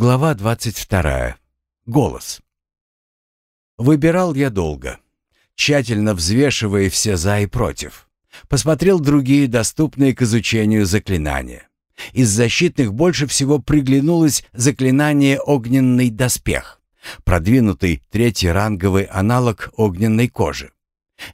Глава 22. Голос. Выбирал я долго, тщательно взвешивая все «за» и «против». Посмотрел другие доступные к изучению заклинания. Из защитных больше всего приглянулось заклинание «Огненный доспех», продвинутый третий ранговый аналог огненной кожи.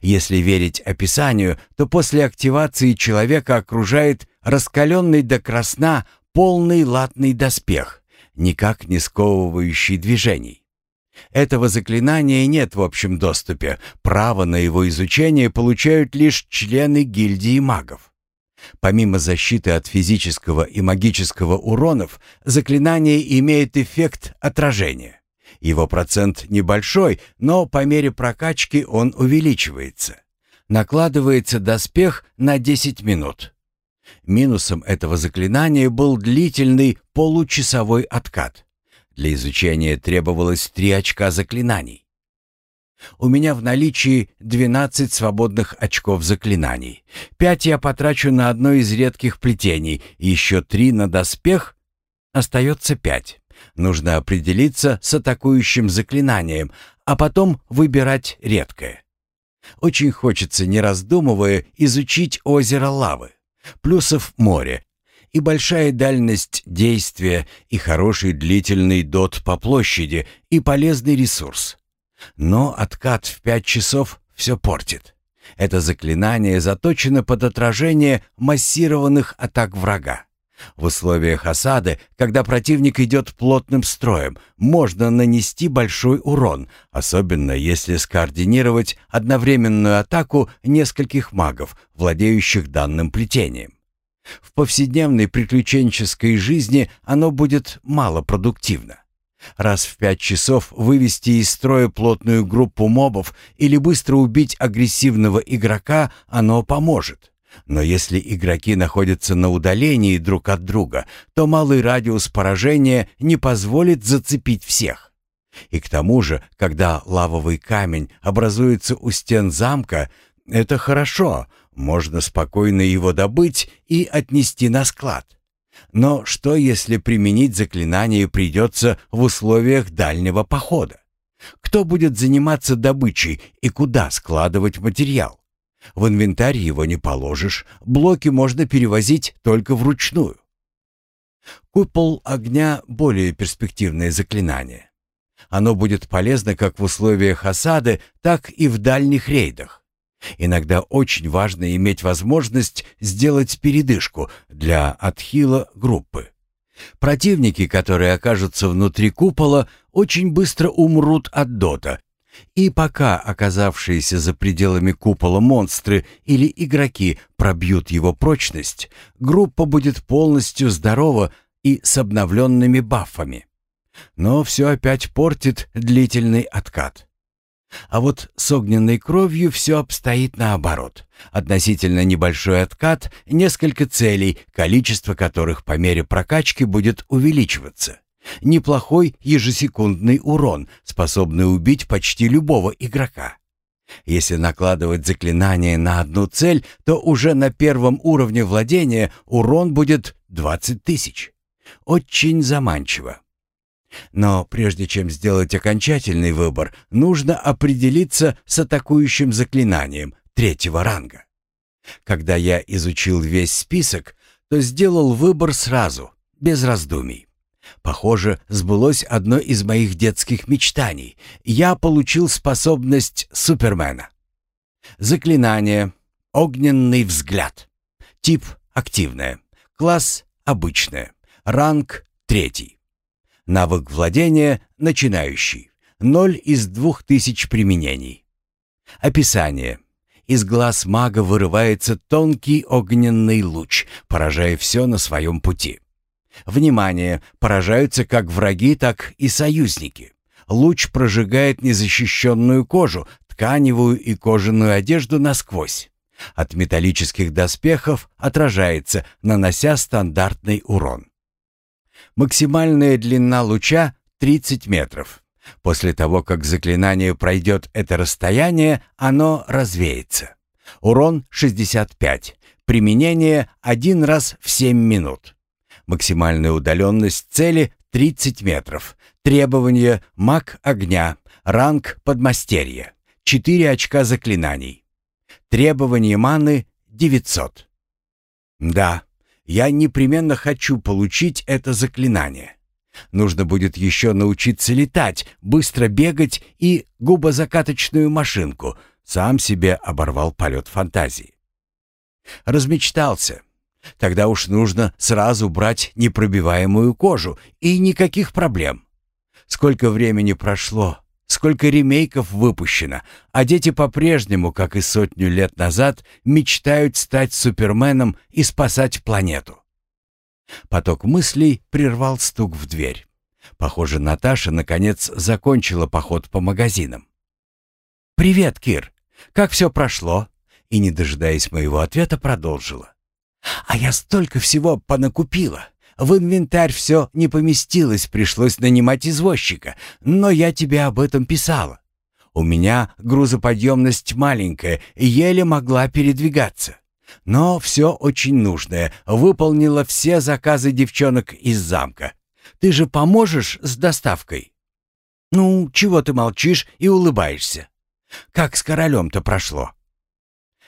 Если верить описанию, то после активации человека окружает раскаленный до красна полный латный доспех, никак не сковывающий движений. Этого заклинания нет в общем доступе. Право на его изучение получают лишь члены гильдии магов. Помимо защиты от физического и магического уронов, заклинание имеет эффект отражения. Его процент небольшой, но по мере прокачки он увеличивается. Накладывается доспех на 10 минут. Минусом этого заклинания был длительный получасовой откат. Для изучения требовалось 3 очка заклинаний. У меня в наличии 12 свободных очков заклинаний. 5 я потрачу на одно из редких плетений, еще 3 на доспех. Остается 5. Нужно определиться с атакующим заклинанием, а потом выбирать редкое. Очень хочется, не раздумывая, изучить озеро лавы. Плюсов море. И большая дальность действия, и хороший длительный дот по площади, и полезный ресурс. Но откат в пять часов все портит. Это заклинание заточено под отражение массированных атак врага. В условиях осады, когда противник идет плотным строем, можно нанести большой урон, особенно если скоординировать одновременную атаку нескольких магов, владеющих данным плетением. В повседневной приключенческой жизни оно будет малопродуктивно. Раз в пять часов вывести из строя плотную группу мобов или быстро убить агрессивного игрока оно поможет. Но если игроки находятся на удалении друг от друга, то малый радиус поражения не позволит зацепить всех. И к тому же, когда лавовый камень образуется у стен замка, это хорошо, можно спокойно его добыть и отнести на склад. Но что, если применить заклинание придется в условиях дальнего похода? Кто будет заниматься добычей и куда складывать материал? В инвентарь его не положишь, блоки можно перевозить только вручную. Купол огня — более перспективное заклинание. Оно будет полезно как в условиях осады, так и в дальних рейдах. Иногда очень важно иметь возможность сделать передышку для отхила группы. Противники, которые окажутся внутри купола, очень быстро умрут от дота, и пока оказавшиеся за пределами купола монстры или игроки пробьют его прочность, группа будет полностью здорова и с обновленными бафами. Но все опять портит длительный откат. А вот с огненной кровью все обстоит наоборот. Относительно небольшой откат, несколько целей, количество которых по мере прокачки будет увеличиваться. Неплохой ежесекундный урон, способный убить почти любого игрока. Если накладывать заклинание на одну цель, то уже на первом уровне владения урон будет 20 тысяч. Очень заманчиво. Но прежде чем сделать окончательный выбор, нужно определиться с атакующим заклинанием третьего ранга. Когда я изучил весь список, то сделал выбор сразу, без раздумий. Похоже, сбылось одно из моих детских мечтаний. Я получил способность Супермена. Заклинание. Огненный взгляд. Тип активное. Класс обычное. Ранг третий. Навык владения начинающий. Ноль из двух тысяч применений. Описание. Из глаз мага вырывается тонкий огненный луч, поражая все на своем пути. Внимание! Поражаются как враги, так и союзники. Луч прожигает незащищенную кожу, тканевую и кожаную одежду насквозь. От металлических доспехов отражается, нанося стандартный урон. Максимальная длина луча — 30 метров. После того, как заклинание пройдет это расстояние, оно развеется. Урон 65. Применение один раз в 7 минут. Максимальная удаленность цели 30 метров. Требование маг огня, ранг подмастерья. 4 очка заклинаний. Требование маны 900. Да, я непременно хочу получить это заклинание. Нужно будет еще научиться летать, быстро бегать и губозакаточную машинку. Сам себе оборвал полет фантазии. Размечтался. Тогда уж нужно сразу брать непробиваемую кожу, и никаких проблем. Сколько времени прошло, сколько ремейков выпущено, а дети по-прежнему, как и сотню лет назад, мечтают стать суперменом и спасать планету. Поток мыслей прервал стук в дверь. Похоже, Наташа наконец закончила поход по магазинам. «Привет, Кир! Как все прошло?» И, не дожидаясь моего ответа, продолжила. «А я столько всего понакупила. В инвентарь все не поместилось, пришлось нанимать извозчика. Но я тебе об этом писала. У меня грузоподъемность маленькая, еле могла передвигаться. Но все очень нужное. Выполнила все заказы девчонок из замка. Ты же поможешь с доставкой? Ну, чего ты молчишь и улыбаешься? Как с королем-то прошло?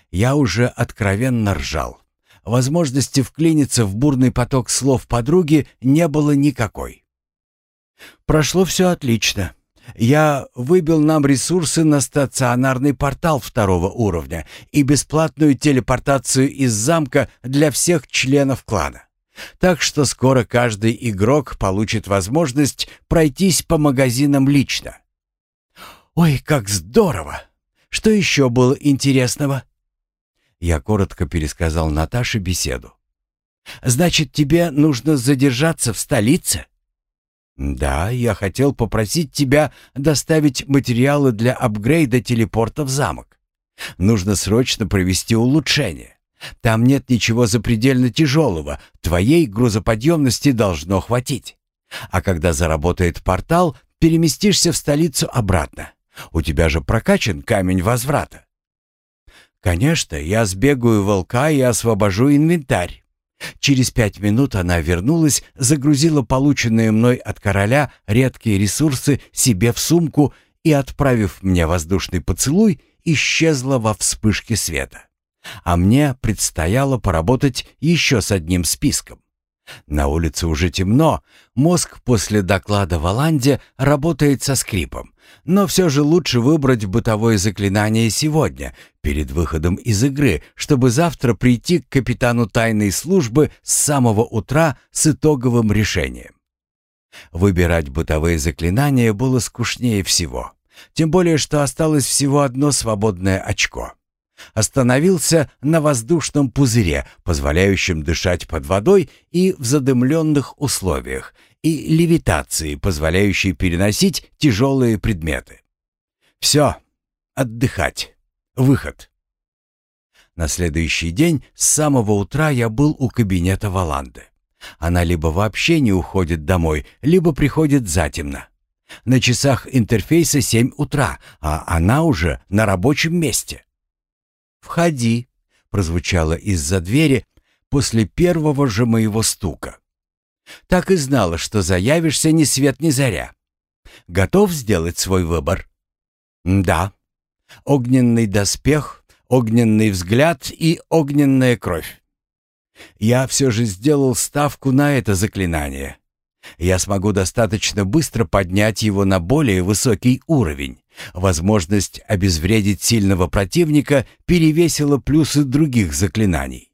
Я уже откровенно ржал. Возможности вклиниться в бурный поток слов подруги не было никакой. Прошло все отлично. Я выбил нам ресурсы на стационарный портал второго уровня и бесплатную телепортацию из замка для всех членов клана. Так что скоро каждый игрок получит возможность пройтись по магазинам лично. «Ой, как здорово! Что еще было интересного?» Я коротко пересказал Наташе беседу. «Значит, тебе нужно задержаться в столице?» «Да, я хотел попросить тебя доставить материалы для апгрейда телепорта в замок. Нужно срочно провести улучшение. Там нет ничего запредельно тяжелого, твоей грузоподъемности должно хватить. А когда заработает портал, переместишься в столицу обратно. У тебя же прокачан камень возврата». «Конечно, я сбегаю волка и освобожу инвентарь. Через пять минут она вернулась, загрузила полученные мной от короля редкие ресурсы себе в сумку и, отправив мне воздушный поцелуй, исчезла во вспышке света. А мне предстояло поработать еще с одним списком. На улице уже темно, мозг после доклада в Аланде работает со скрипом, но все же лучше выбрать бытовое заклинание сегодня, перед выходом из игры, чтобы завтра прийти к капитану тайной службы с самого утра с итоговым решением. Выбирать бытовые заклинания было скучнее всего, тем более что осталось всего одно свободное очко. Остановился на воздушном пузыре, позволяющем дышать под водой и в задымленных условиях, и левитации, позволяющей переносить тяжелые предметы. Все, отдыхать, выход. На следующий день с самого утра я был у кабинета Валанды. Она либо вообще не уходит домой, либо приходит затемно. На часах интерфейса 7 утра, а она уже на рабочем месте. «Входи», — прозвучало из-за двери после первого же моего стука. Так и знала, что заявишься ни свет ни заря. Готов сделать свой выбор? Да. Огненный доспех, огненный взгляд и огненная кровь. Я все же сделал ставку на это заклинание. Я смогу достаточно быстро поднять его на более высокий уровень. Возможность обезвредить сильного противника перевесила плюсы других заклинаний.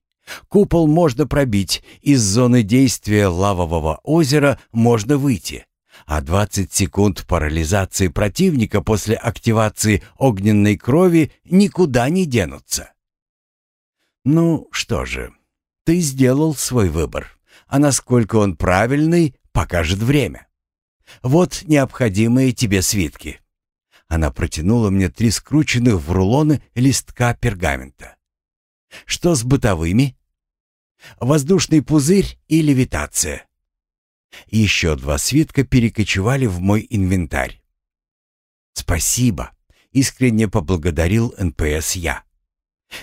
Купол можно пробить, из зоны действия лавового озера можно выйти, а 20 секунд парализации противника после активации огненной крови никуда не денутся. Ну что же, ты сделал свой выбор, а насколько он правильный, покажет время. Вот необходимые тебе свитки. Она протянула мне три скрученных в рулоны листка пергамента. Что с бытовыми? Воздушный пузырь и левитация. Еще два свитка перекочевали в мой инвентарь. «Спасибо», — искренне поблагодарил НПС я.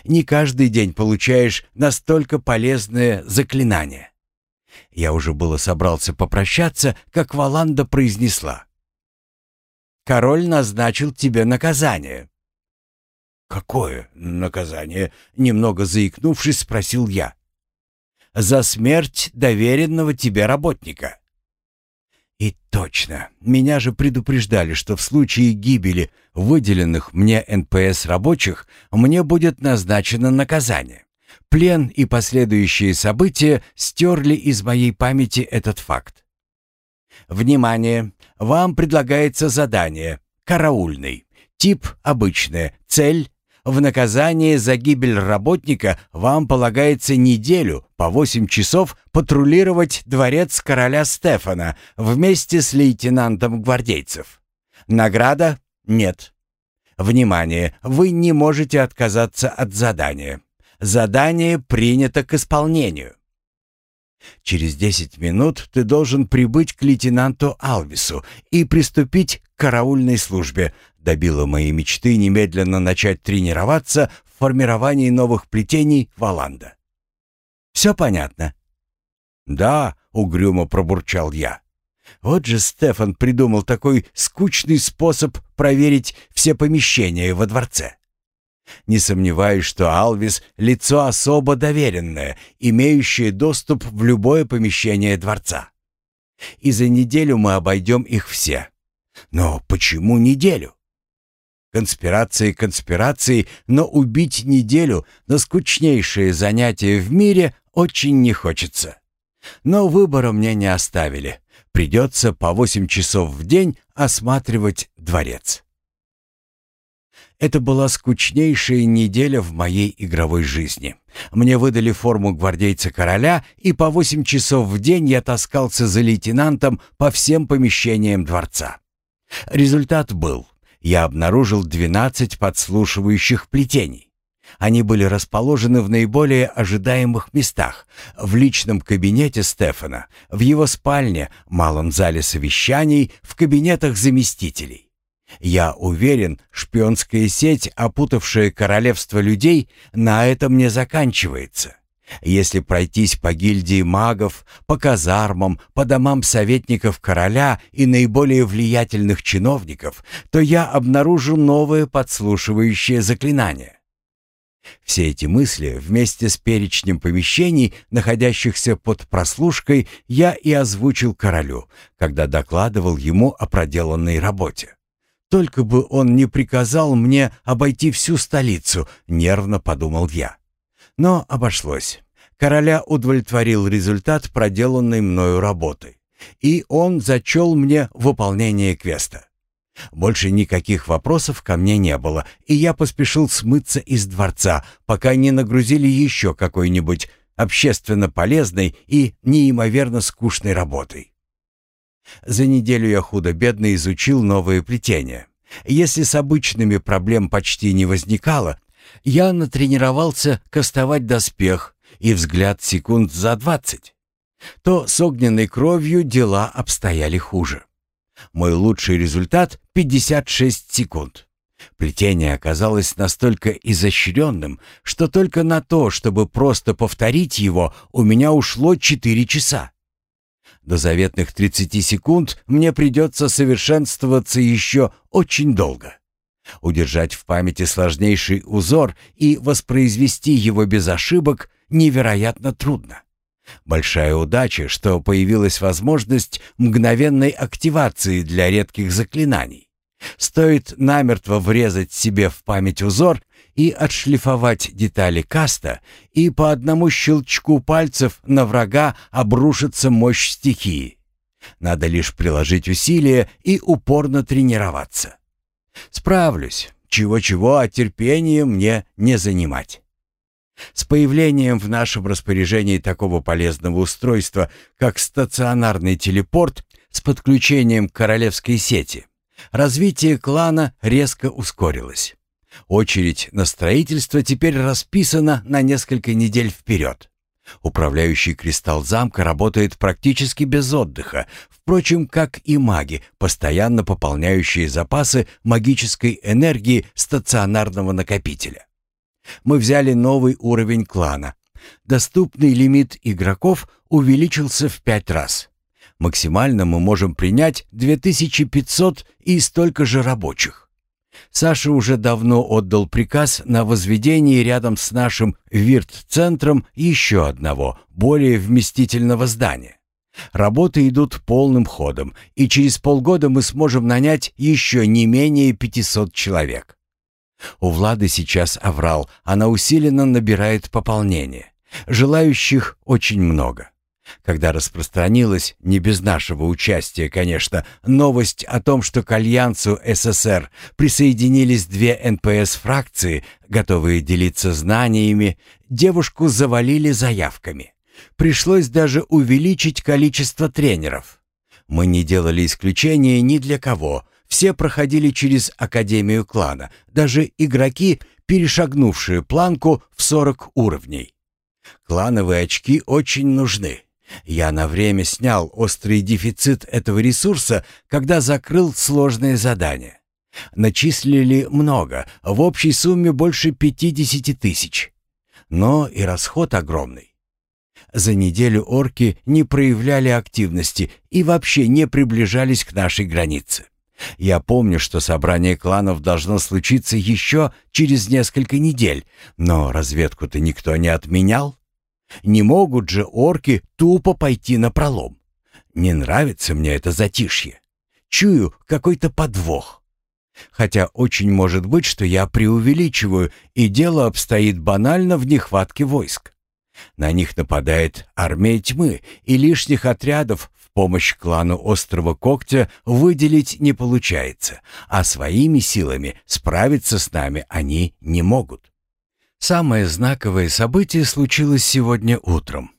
«Не каждый день получаешь настолько полезное заклинание. Я уже было собрался попрощаться, как Валанда произнесла. «Король назначил тебе наказание». «Какое наказание?» — немного заикнувшись, спросил я. «За смерть доверенного тебе работника». И точно, меня же предупреждали, что в случае гибели выделенных мне НПС рабочих мне будет назначено наказание. Плен и последующие события стерли из моей памяти этот факт. Внимание! Вам предлагается задание. Караульный. Тип обычное. Цель в наказание за гибель работника вам полагается неделю по 8 часов патрулировать дворец короля Стефана вместе с лейтенантом гвардейцев. Награда? Нет. Внимание, вы не можете отказаться от задания. Задание принято к исполнению. Через 10 минут ты должен прибыть к лейтенанту Алвису и приступить к караульной службе, добила мои мечты немедленно начать тренироваться в формировании новых плетений Валанда. «Все понятно?» «Да», — угрюмо пробурчал я. «Вот же Стефан придумал такой скучный способ проверить все помещения во дворце». Не сомневаюсь, что Алвис — лицо особо доверенное, имеющее доступ в любое помещение дворца. И за неделю мы обойдем их все. Но почему неделю? Конспирации конспирации, но убить неделю на скучнейшее занятие в мире очень не хочется. Но выбора мне не оставили. Придется по восемь часов в день осматривать дворец. Это была скучнейшая неделя в моей игровой жизни. Мне выдали форму гвардейца короля, и по восемь часов в день я таскался за лейтенантом по всем помещениям дворца. Результат был я обнаружил 12 подслушивающих плетений. Они были расположены в наиболее ожидаемых местах. В личном кабинете Стефана, в его спальне, малом зале совещаний, в кабинетах заместителей. Я уверен, шпионская сеть, опутавшая королевство людей, на этом не заканчивается. Если пройтись по гильдии магов, по казармам, по домам советников короля и наиболее влиятельных чиновников, то я обнаружу новое подслушивающее заклинание. Все эти мысли вместе с перечнем помещений, находящихся под прослушкой, я и озвучил королю, когда докладывал ему о проделанной работе. Только бы он не приказал мне обойти всю столицу, нервно подумал я. Но обошлось. Короля удовлетворил результат проделанной мною работы, и он зачел мне выполнение квеста. Больше никаких вопросов ко мне не было, и я поспешил смыться из дворца, пока не нагрузили еще какой-нибудь общественно полезной и неимоверно скучной работой. За неделю я худо-бедно изучил новые плетения. Если с обычными проблем почти не возникало, я натренировался кастовать доспех и взгляд секунд за двадцать. То с огненной кровью дела обстояли хуже. Мой лучший результат — 56 секунд. Плетение оказалось настолько изощренным, что только на то, чтобы просто повторить его, у меня ушло 4 часа. До заветных 30 секунд мне придется совершенствоваться еще очень долго. Удержать в памяти сложнейший узор и воспроизвести его без ошибок невероятно трудно. Большая удача, что появилась возможность мгновенной активации для редких заклинаний. Стоит намертво врезать себе в память узор и отшлифовать детали каста, и по одному щелчку пальцев на врага обрушится мощь стихии. Надо лишь приложить усилия и упорно тренироваться. Справлюсь. Чего-чего, а терпение мне не занимать. С появлением в нашем распоряжении такого полезного устройства, как стационарный телепорт с подключением к королевской сети, развитие клана резко ускорилось. Очередь на строительство теперь расписана на несколько недель вперед. Управляющий кристалл замка работает практически без отдыха, впрочем, как и маги, постоянно пополняющие запасы магической энергии стационарного накопителя. Мы взяли новый уровень клана. Доступный лимит игроков увеличился в пять раз. Максимально мы можем принять 2500 и столько же рабочих. Саша уже давно отдал приказ на возведение рядом с нашим ВИРТ-центром еще одного, более вместительного здания. Работы идут полным ходом, и через полгода мы сможем нанять еще не менее 500 человек. У Влады сейчас аврал, она усиленно набирает пополнение. Желающих очень много. Когда распространилась, не без нашего участия, конечно, новость о том, что к Альянсу СССР присоединились две НПС-фракции, готовые делиться знаниями, девушку завалили заявками. Пришлось даже увеличить количество тренеров. Мы не делали исключения ни для кого, все проходили через Академию клана, даже игроки, перешагнувшие планку в 40 уровней. Клановые очки очень нужны. Я на время снял острый дефицит этого ресурса, когда закрыл сложное задание. Начислили много, в общей сумме больше 50 тысяч. Но и расход огромный. За неделю орки не проявляли активности и вообще не приближались к нашей границе. Я помню, что собрание кланов должно случиться еще через несколько недель, но разведку-то никто не отменял. Не могут же орки тупо пойти на пролом. Не нравится мне это затишье. Чую какой-то подвох. Хотя очень может быть, что я преувеличиваю, и дело обстоит банально в нехватке войск. На них нападает армия тьмы, и лишних отрядов в помощь клану Острого Когтя выделить не получается, а своими силами справиться с нами они не могут. Самое знаковое событие случилось сегодня утром.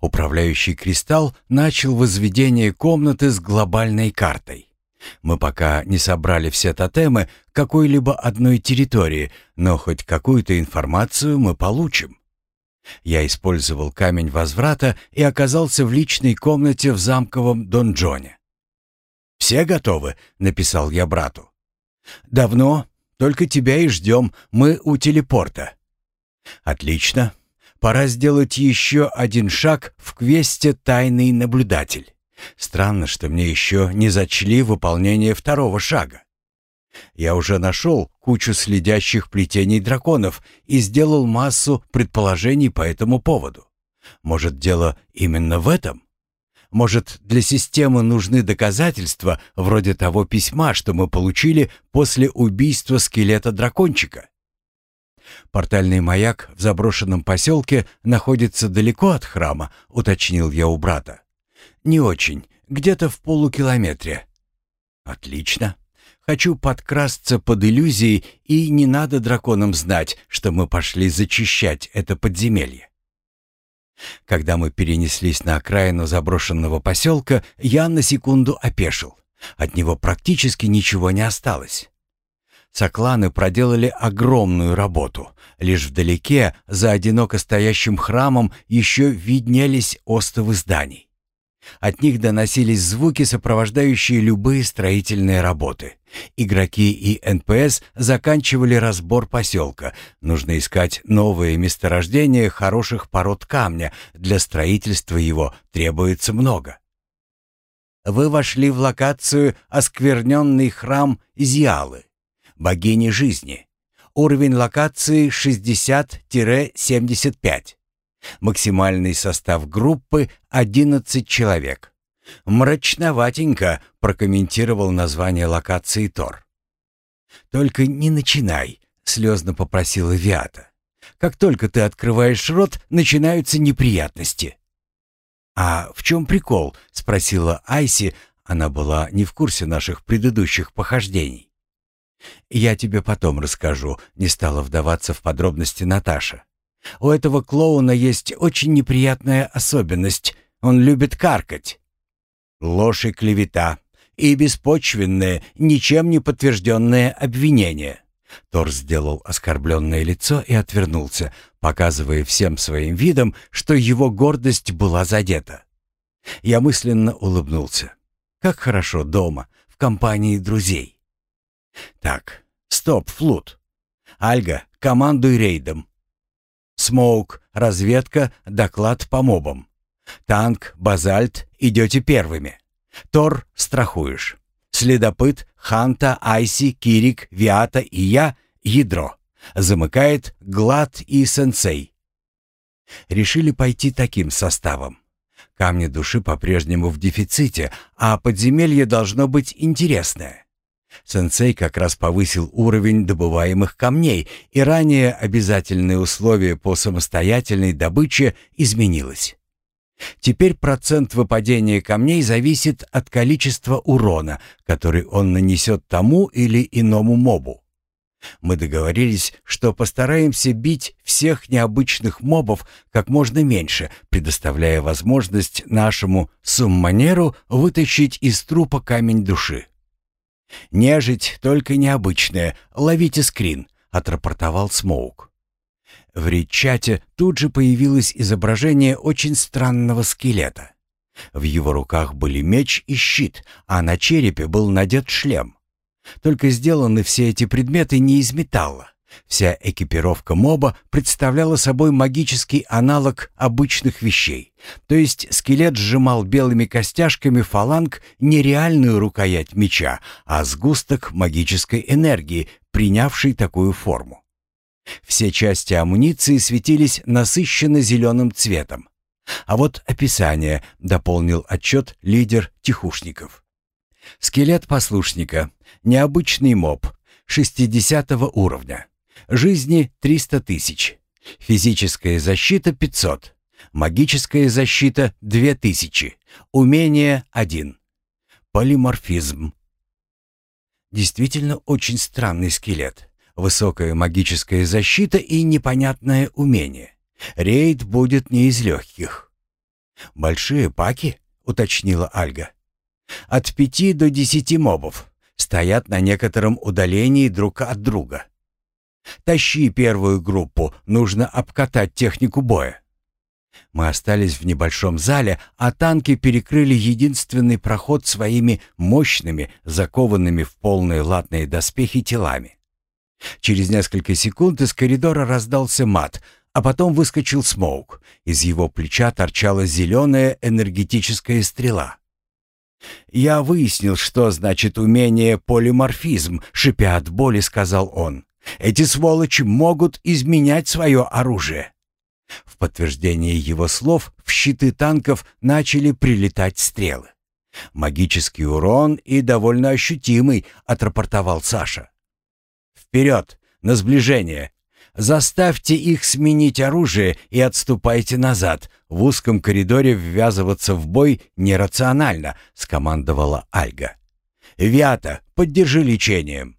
Управляющий кристалл начал возведение комнаты с глобальной картой. Мы пока не собрали все тотемы какой-либо одной территории, но хоть какую-то информацию мы получим. Я использовал камень возврата и оказался в личной комнате в замковом донжоне. «Все готовы?» — написал я брату. «Давно. Только тебя и ждем. Мы у телепорта». «Отлично. Пора сделать еще один шаг в квесте «Тайный наблюдатель». Странно, что мне еще не зачли выполнение второго шага. Я уже нашел кучу следящих плетений драконов и сделал массу предположений по этому поводу. Может, дело именно в этом? Может, для системы нужны доказательства, вроде того письма, что мы получили после убийства скелета дракончика? Портальный маяк в заброшенном поселке находится далеко от храма, уточнил я у брата. Не очень, где-то в полукилометре. Отлично. Хочу подкрасться под иллюзией, и не надо драконам знать, что мы пошли зачищать это подземелье. Когда мы перенеслись на окраину заброшенного поселка, я на секунду опешил. От него практически ничего не осталось. Сокланы проделали огромную работу. Лишь вдалеке, за одиноко стоящим храмом, еще виднелись остовы зданий. От них доносились звуки, сопровождающие любые строительные работы. Игроки и НПС заканчивали разбор поселка. Нужно искать новые месторождения хороших пород камня. Для строительства его требуется много. Вы вошли в локацию «Оскверненный храм Зиалы», богини жизни. Уровень локации 60-75. Максимальный состав группы — 11 человек. «Мрачноватенько», — прокомментировал название локации Тор. «Только не начинай», — слезно попросила Виата. «Как только ты открываешь рот, начинаются неприятности». «А в чем прикол?» — спросила Айси. Она была не в курсе наших предыдущих похождений. «Я тебе потом расскажу», — не стала вдаваться в подробности Наташа. У этого клоуна есть очень неприятная особенность. Он любит каркать. Ложь и клевета. И беспочвенное, ничем не подтвержденное обвинение. Тор сделал оскорбленное лицо и отвернулся, показывая всем своим видом, что его гордость была задета. Я мысленно улыбнулся. Как хорошо дома, в компании друзей. Так, стоп, флут. Альга, командуй рейдом. Смоук, разведка, доклад по мобам. Танк, базальт, идете первыми. Тор страхуешь. Следопыт, Ханта, Айси, Кирик, Виата и я — ядро. Замыкает Глад и Сенсей. Решили пойти таким составом. Камни души по-прежнему в дефиците, а подземелье должно быть интересное. Сенсей как раз повысил уровень добываемых камней, и ранее обязательные условия по самостоятельной добыче изменилось. Теперь процент выпадения камней зависит от количества урона, который он нанесет тому или иному мобу. Мы договорились, что постараемся бить всех необычных мобов как можно меньше, предоставляя возможность нашему сумманеру вытащить из трупа камень души. «Нежить только необычная, ловите скрин», — отрапортовал Смоук. В речате тут же появилось изображение очень странного скелета. В его руках были меч и щит, а на черепе был надет шлем. Только сделаны все эти предметы не из металла. Вся экипировка моба представляла собой магический аналог обычных вещей. То есть скелет сжимал белыми костяшками фаланг не реальную рукоять меча, а сгусток магической энергии, принявший такую форму. Все части амуниции светились насыщенно зеленым цветом. А вот описание дополнил отчет лидер тихушников. Скелет послушника. Необычный моб. 60 уровня. Жизни 300 тысяч. Физическая защита 500. Магическая защита 2000. Умение 1. Полиморфизм. Действительно очень странный скелет. Высокая магическая защита и непонятное умение. Рейд будет не из легких. «Большие паки?» — уточнила Альга. «От пяти до десяти мобов. Стоят на некотором удалении друг от друга. Тащи первую группу, нужно обкатать технику боя». Мы остались в небольшом зале, а танки перекрыли единственный проход своими мощными, закованными в полные латные доспехи телами. Через несколько секунд из коридора раздался мат, а потом выскочил Смоук. Из его плеча торчала зеленая энергетическая стрела. «Я выяснил, что значит умение полиморфизм», — шипя от боли, сказал он. Эти сволочи могут изменять свое оружие. В подтверждение его слов в щиты танков начали прилетать стрелы. «Магический урон и довольно ощутимый», — отрапортовал Саша. «Вперед! На сближение! Заставьте их сменить оружие и отступайте назад. В узком коридоре ввязываться в бой нерационально», — скомандовала Альга. «Виата, поддержи лечением».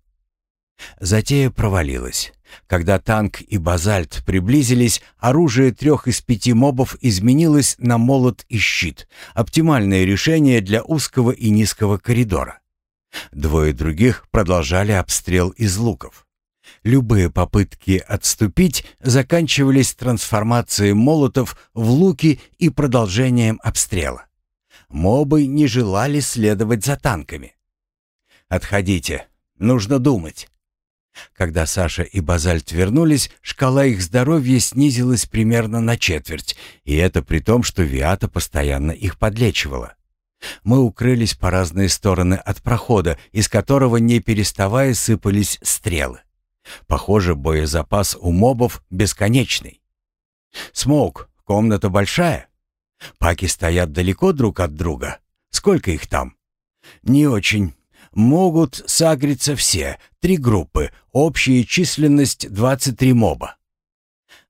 Затея провалилась. Когда танк и базальт приблизились, оружие трех из пяти мобов изменилось на молот и щит. Оптимальное решение для узкого и низкого коридора. Двое других продолжали обстрел из луков. Любые попытки отступить заканчивались трансформацией молотов в луки и продолжением обстрела. Мобы не желали следовать за танками. «Отходите, нужно думать». Когда Саша и Базальт вернулись, шкала их здоровья снизилась примерно на четверть, и это при том, что Виата постоянно их подлечивала. Мы укрылись по разные стороны от прохода, из которого не переставая сыпались стрелы. Похоже, боезапас у мобов бесконечный. «Смоук, комната большая? Паки стоят далеко друг от друга. Сколько их там?» «Не очень могут сагриться все, три группы, общая численность 23 моба.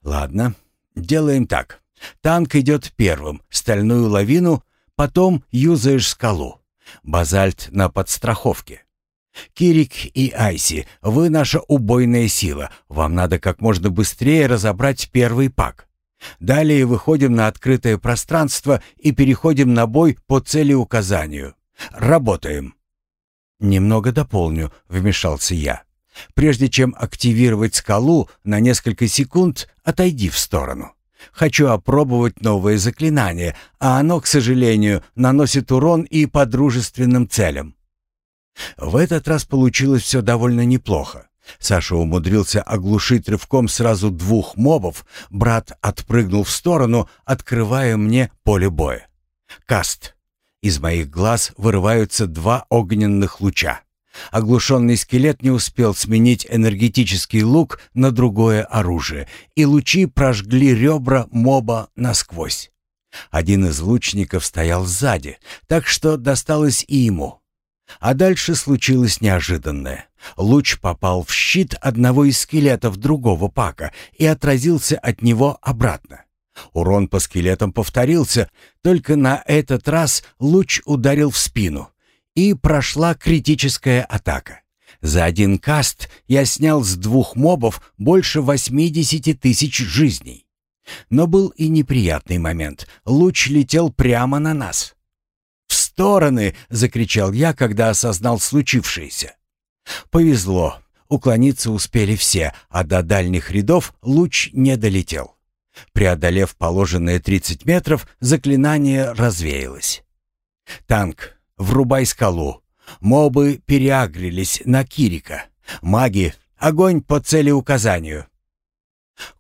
Ладно, делаем так. Танк идет первым, стальную лавину, потом юзаешь скалу. Базальт на подстраховке. Кирик и Айси, вы наша убойная сила. Вам надо как можно быстрее разобрать первый пак. Далее выходим на открытое пространство и переходим на бой по цели указанию. Работаем. «Немного дополню», — вмешался я. «Прежде чем активировать скалу, на несколько секунд отойди в сторону. Хочу опробовать новое заклинание, а оно, к сожалению, наносит урон и по дружественным целям». В этот раз получилось все довольно неплохо. Саша умудрился оглушить рывком сразу двух мобов. Брат отпрыгнул в сторону, открывая мне поле боя. Каст. Из моих глаз вырываются два огненных луча. Оглушенный скелет не успел сменить энергетический лук на другое оружие, и лучи прожгли ребра моба насквозь. Один из лучников стоял сзади, так что досталось и ему. А дальше случилось неожиданное. Луч попал в щит одного из скелетов другого пака и отразился от него обратно. Урон по скелетам повторился, только на этот раз луч ударил в спину, и прошла критическая атака. За один каст я снял с двух мобов больше 80 тысяч жизней. Но был и неприятный момент. Луч летел прямо на нас. «В стороны!» — закричал я, когда осознал случившееся. Повезло. Уклониться успели все, а до дальних рядов луч не долетел. Преодолев положенные 30 метров, заклинание развеялось. «Танк, врубай скалу!» Мобы переагрились на Кирика. Маги, огонь по целеуказанию.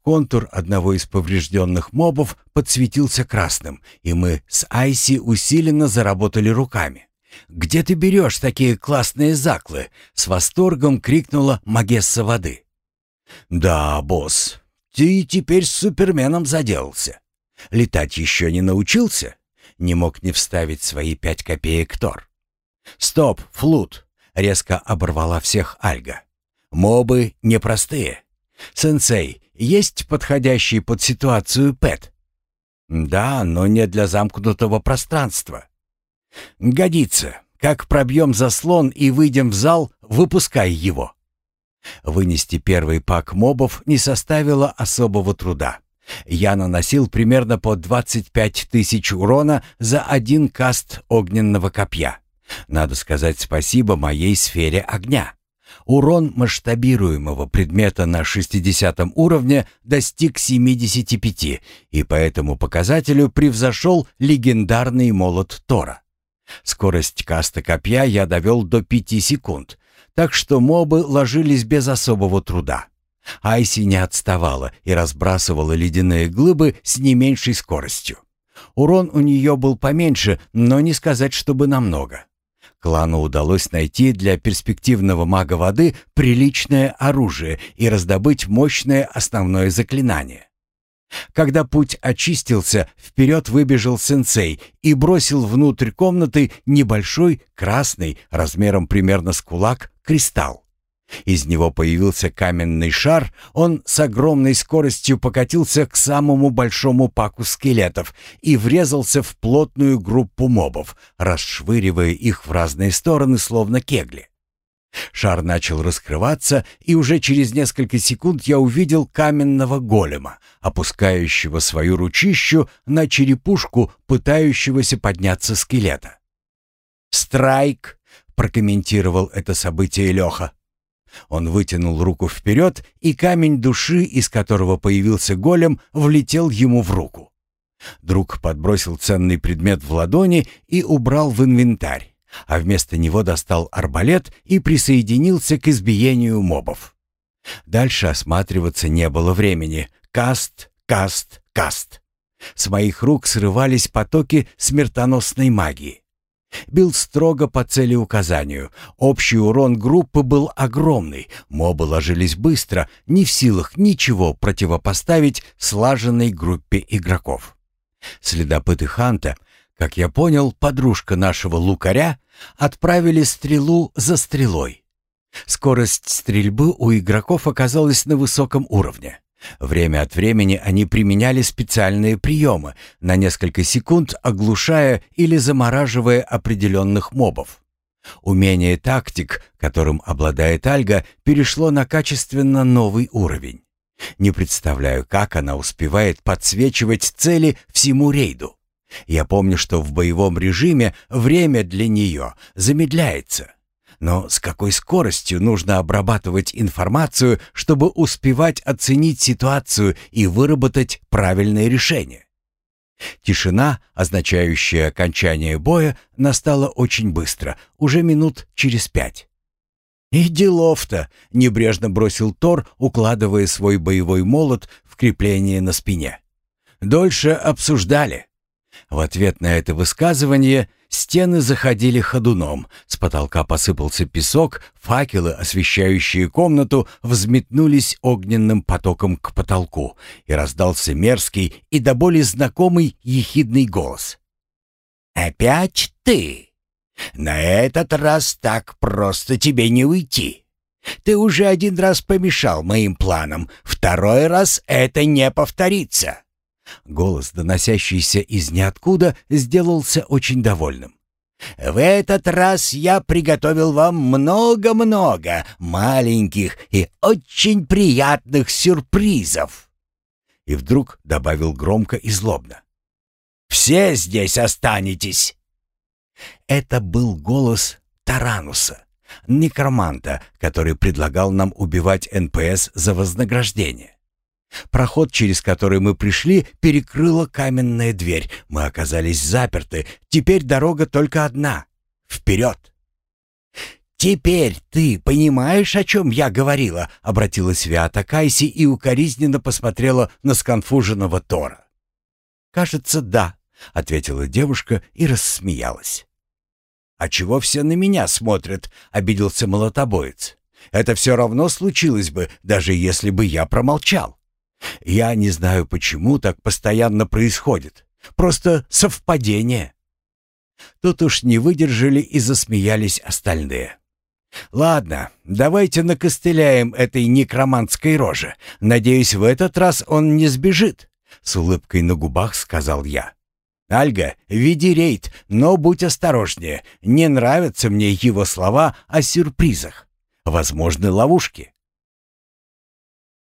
Контур одного из поврежденных мобов подсветился красным, и мы с Айси усиленно заработали руками. «Где ты берешь такие классные заклы?» — с восторгом крикнула Магесса воды. «Да, босс, ты теперь с Суперменом заделался. Летать еще не научился?» Не мог не вставить свои пять копеек Тор. «Стоп, флут!» — резко оборвала всех Альга. «Мобы непростые. Сенсей, есть подходящий под ситуацию Пэт?» «Да, но не для замкнутого пространства». «Годится. Как пробьем заслон и выйдем в зал, выпускай его». Вынести первый пак мобов не составило особого труда. Я наносил примерно по 25 тысяч урона за один каст огненного копья. Надо сказать спасибо моей сфере огня. Урон масштабируемого предмета на 60 уровне достиг 75, и по этому показателю превзошел легендарный молот Тора. Скорость каста копья я довел до 5 секунд, так что мобы ложились без особого труда. Айси не отставала и разбрасывала ледяные глыбы с не меньшей скоростью. Урон у нее был поменьше, но не сказать, чтобы намного. Клану удалось найти для перспективного мага воды приличное оружие и раздобыть мощное основное заклинание. Когда путь очистился, вперед выбежал сенсей и бросил внутрь комнаты небольшой, красный, размером примерно с кулак, кристалл. Из него появился каменный шар, он с огромной скоростью покатился к самому большому паку скелетов и врезался в плотную группу мобов, расшвыривая их в разные стороны, словно кегли. Шар начал раскрываться, и уже через несколько секунд я увидел каменного голема, опускающего свою ручищу на черепушку пытающегося подняться скелета. «Страйк!» — прокомментировал это событие Леха. Он вытянул руку вперед, и камень души, из которого появился голем, влетел ему в руку. Друг подбросил ценный предмет в ладони и убрал в инвентарь а вместо него достал арбалет и присоединился к избиению мобов. Дальше осматриваться не было времени. Каст, каст, каст. С моих рук срывались потоки смертоносной магии. Бил строго по целеуказанию. Общий урон группы был огромный. Мобы ложились быстро, не в силах ничего противопоставить слаженной группе игроков. Следопыты Ханта как я понял, подружка нашего лукаря отправили стрелу за стрелой. Скорость стрельбы у игроков оказалась на высоком уровне. Время от времени они применяли специальные приемы, на несколько секунд оглушая или замораживая определенных мобов. Умение тактик, которым обладает Альга, перешло на качественно новый уровень. Не представляю, как она успевает подсвечивать цели всему рейду. Я помню, что в боевом режиме время для нее замедляется. Но с какой скоростью нужно обрабатывать информацию, чтобы успевать оценить ситуацию и выработать правильное решение? Тишина, означающая окончание боя, настала очень быстро, уже минут через пять. «И делов-то!» — небрежно бросил Тор, укладывая свой боевой молот в крепление на спине. «Дольше обсуждали». В ответ на это высказывание стены заходили ходуном, с потолка посыпался песок, факелы, освещающие комнату, взметнулись огненным потоком к потолку, и раздался мерзкий и до боли знакомый ехидный голос. «Опять ты? На этот раз так просто тебе не уйти. Ты уже один раз помешал моим планам, второй раз это не повторится». Голос, доносящийся из ниоткуда, сделался очень довольным. «В этот раз я приготовил вам много-много маленьких и очень приятных сюрпризов!» И вдруг добавил громко и злобно. «Все здесь останетесь!» Это был голос Тарануса, некроманта, который предлагал нам убивать НПС за вознаграждение. Проход, через который мы пришли, перекрыла каменная дверь. Мы оказались заперты. Теперь дорога только одна. Вперед! «Теперь ты понимаешь, о чем я говорила?» — обратилась Виата Кайси и укоризненно посмотрела на сконфуженного Тора. «Кажется, да», — ответила девушка и рассмеялась. «А чего все на меня смотрят?» — обиделся молотобоец. «Это все равно случилось бы, даже если бы я промолчал». Я не знаю, почему так постоянно происходит. Просто совпадение. Тут уж не выдержали и засмеялись остальные. «Ладно, давайте накостыляем этой некроманской роже. Надеюсь, в этот раз он не сбежит», — с улыбкой на губах сказал я. «Альга, веди рейд, но будь осторожнее. Не нравятся мне его слова о сюрпризах. Возможны ловушки».